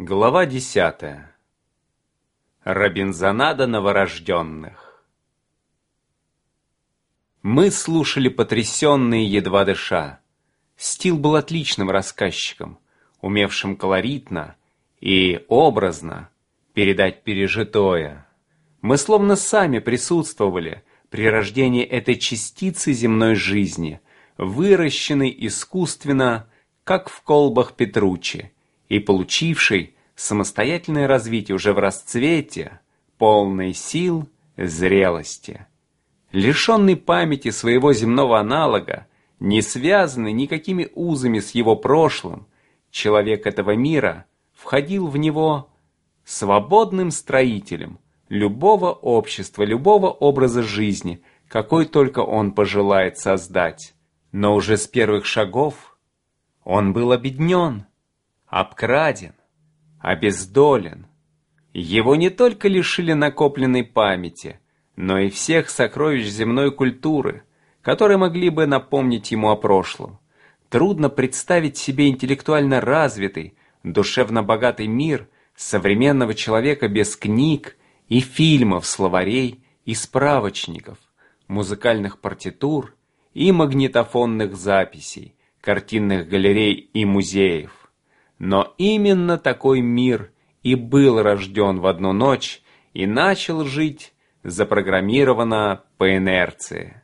Глава десятая. Робинзонада новорожденных. Мы слушали потрясенные, едва дыша. Стил был отличным рассказчиком, умевшим колоритно и образно передать пережитое. Мы словно сами присутствовали при рождении этой частицы земной жизни, выращенной искусственно, как в колбах Петручи, и получивший самостоятельное развитие уже в расцвете, полной сил, зрелости. Лишенный памяти своего земного аналога, не связанный никакими узами с его прошлым, человек этого мира входил в него свободным строителем любого общества, любого образа жизни, какой только он пожелает создать. Но уже с первых шагов он был обеднен, обкраден, обездолен. Его не только лишили накопленной памяти, но и всех сокровищ земной культуры, которые могли бы напомнить ему о прошлом. Трудно представить себе интеллектуально развитый, душевно богатый мир современного человека без книг и фильмов, словарей и справочников, музыкальных партитур и магнитофонных записей, картинных галерей и музеев. Но именно такой мир и был рожден в одну ночь и начал жить запрограммированно по инерции.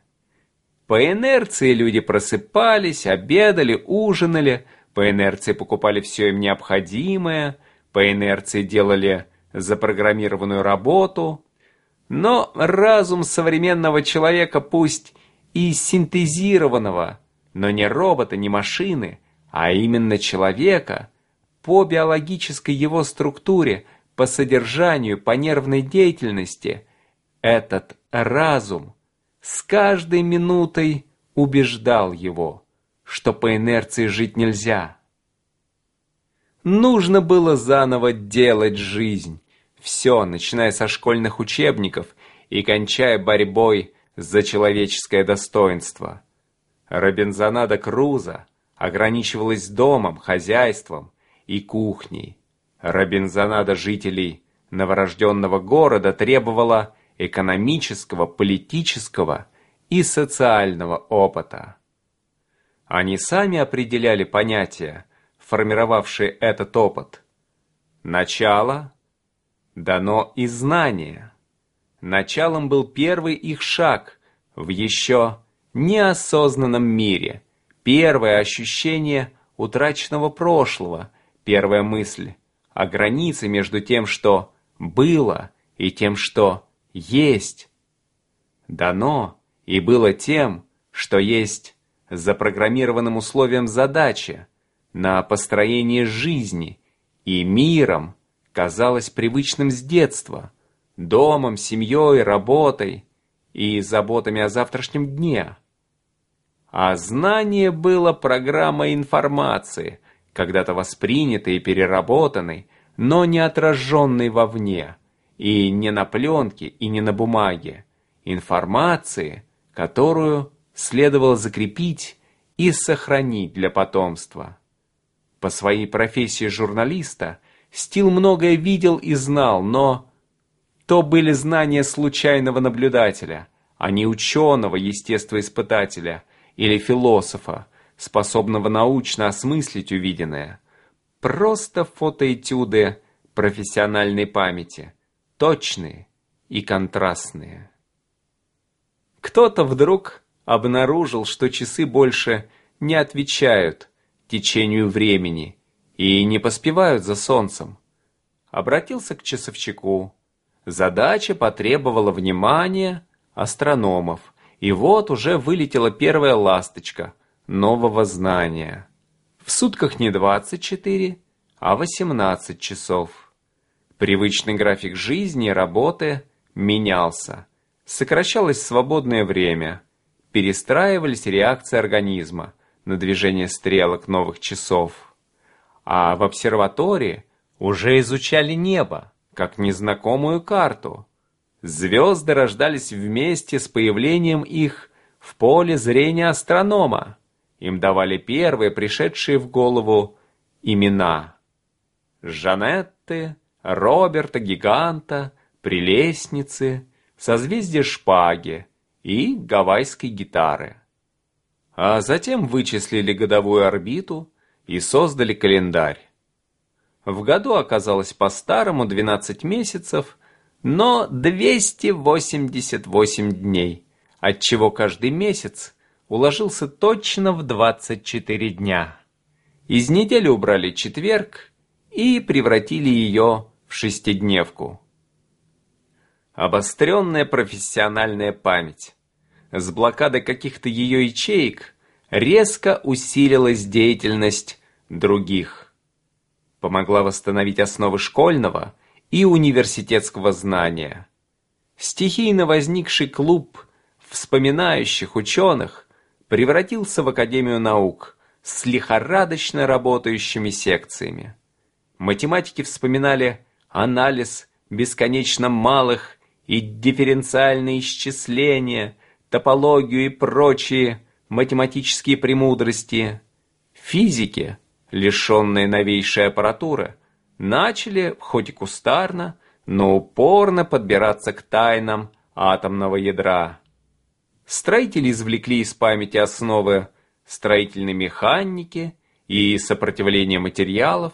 По инерции люди просыпались, обедали, ужинали, по инерции покупали все им необходимое, по инерции делали запрограммированную работу. Но разум современного человека, пусть и синтезированного, но не робота, не машины, а именно человека – по биологической его структуре, по содержанию, по нервной деятельности, этот разум с каждой минутой убеждал его, что по инерции жить нельзя. Нужно было заново делать жизнь, все, начиная со школьных учебников и кончая борьбой за человеческое достоинство. Робинзонада Круза ограничивалась домом, хозяйством, и кухней. Робинзонада жителей новорожденного города требовала экономического, политического и социального опыта. Они сами определяли понятия, формировавшие этот опыт. Начало дано из знания. Началом был первый их шаг в еще неосознанном мире, первое ощущение утраченного прошлого, Первая мысль о границе между тем, что было, и тем, что есть. Дано и было тем, что есть запрограммированным условием задачи на построение жизни и миром казалось привычным с детства, домом, семьей, работой и заботами о завтрашнем дне. А знание было программой информации, когда-то воспринятый и переработанный, но не отраженный вовне, и не на пленке, и не на бумаге, информации, которую следовало закрепить и сохранить для потомства. По своей профессии журналиста Стил многое видел и знал, но то были знания случайного наблюдателя, а не ученого, естествоиспытателя или философа, способного научно осмыслить увиденное. Просто фотоэтюды профессиональной памяти, точные и контрастные. Кто-то вдруг обнаружил, что часы больше не отвечают течению времени и не поспевают за солнцем. Обратился к часовщику. Задача потребовала внимания астрономов, и вот уже вылетела первая ласточка – нового знания. В сутках не 24, а 18 часов. Привычный график жизни и работы менялся. Сокращалось свободное время. Перестраивались реакции организма на движение стрелок новых часов. А в обсерватории уже изучали небо, как незнакомую карту. Звезды рождались вместе с появлением их в поле зрения астронома. Им давали первые пришедшие в голову имена. Жанетты, Роберта Гиганта, Прелестницы, Созвездие Шпаги и гавайской гитары. А затем вычислили годовую орбиту и создали календарь. В году оказалось по-старому 12 месяцев, но 288 дней, отчего каждый месяц уложился точно в 24 дня. Из недели убрали четверг и превратили ее в шестидневку. Обостренная профессиональная память. С блокадой каких-то ее ячеек резко усилилась деятельность других помогла восстановить основы школьного и университетского знания. Стихийно возникший клуб вспоминающих ученых превратился в Академию наук с лихорадочно работающими секциями. Математики вспоминали анализ бесконечно малых и дифференциальные исчисления, топологию и прочие математические премудрости. Физики – лишенные новейшей аппаратуры, начали, хоть и кустарно, но упорно подбираться к тайнам атомного ядра. Строители извлекли из памяти основы строительной механики и сопротивления материалов.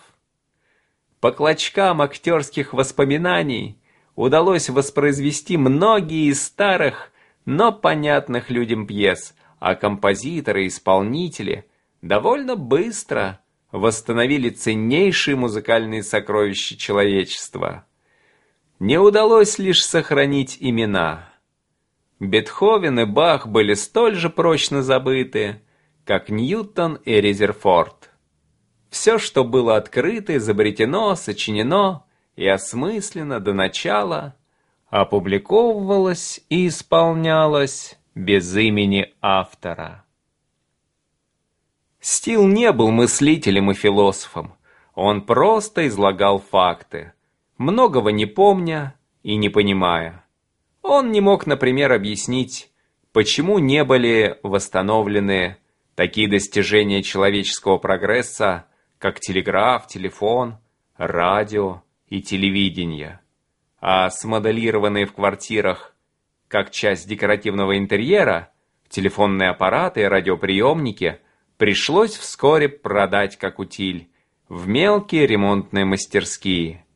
По клочкам актерских воспоминаний удалось воспроизвести многие из старых, но понятных людям пьес, а композиторы и исполнители довольно быстро восстановили ценнейшие музыкальные сокровища человечества. Не удалось лишь сохранить имена. Бетховен и Бах были столь же прочно забыты, как Ньютон и Резерфорд. Все, что было открыто, изобретено, сочинено и осмысленно до начала, опубликовывалось и исполнялось без имени автора. Стил не был мыслителем и философом. Он просто излагал факты, многого не помня и не понимая. Он не мог, например, объяснить, почему не были восстановлены такие достижения человеческого прогресса, как телеграф, телефон, радио и телевидение, а смоделированные в квартирах как часть декоративного интерьера телефонные аппараты и радиоприемники – пришлось вскоре продать как утиль в мелкие ремонтные мастерские.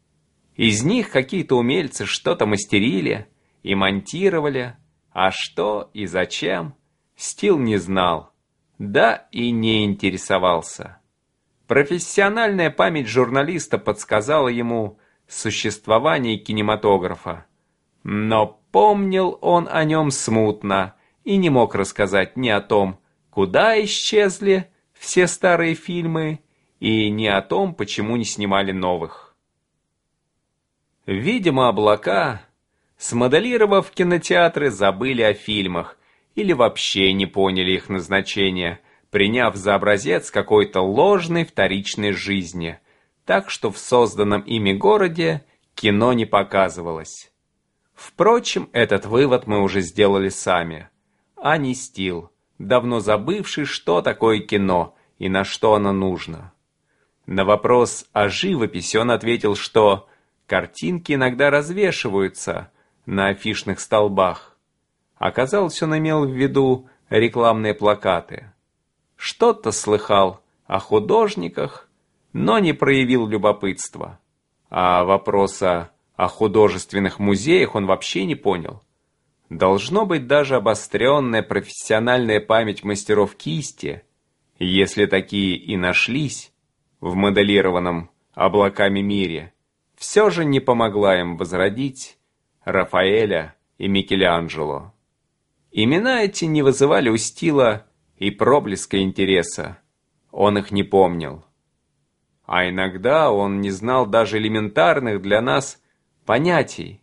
Из них какие-то умельцы что-то мастерили и монтировали, а что и зачем, Стил не знал, да и не интересовался. Профессиональная память журналиста подсказала ему существование кинематографа, но помнил он о нем смутно и не мог рассказать ни о том, куда исчезли все старые фильмы и не о том, почему не снимали новых. Видимо, облака, смоделировав кинотеатры, забыли о фильмах или вообще не поняли их назначения, приняв за образец какой-то ложной вторичной жизни, так что в созданном ими городе кино не показывалось. Впрочем, этот вывод мы уже сделали сами, а не стил давно забывший, что такое кино и на что оно нужно. На вопрос о живописи он ответил, что картинки иногда развешиваются на афишных столбах. Оказалось, он имел в виду рекламные плакаты. Что-то слыхал о художниках, но не проявил любопытства. А вопроса о художественных музеях он вообще не понял. Должно быть даже обостренная профессиональная память мастеров кисти, если такие и нашлись в моделированном облаками мире, все же не помогла им возродить Рафаэля и Микеланджело. Имена эти не вызывали у Стила и проблеска интереса, он их не помнил. А иногда он не знал даже элементарных для нас понятий,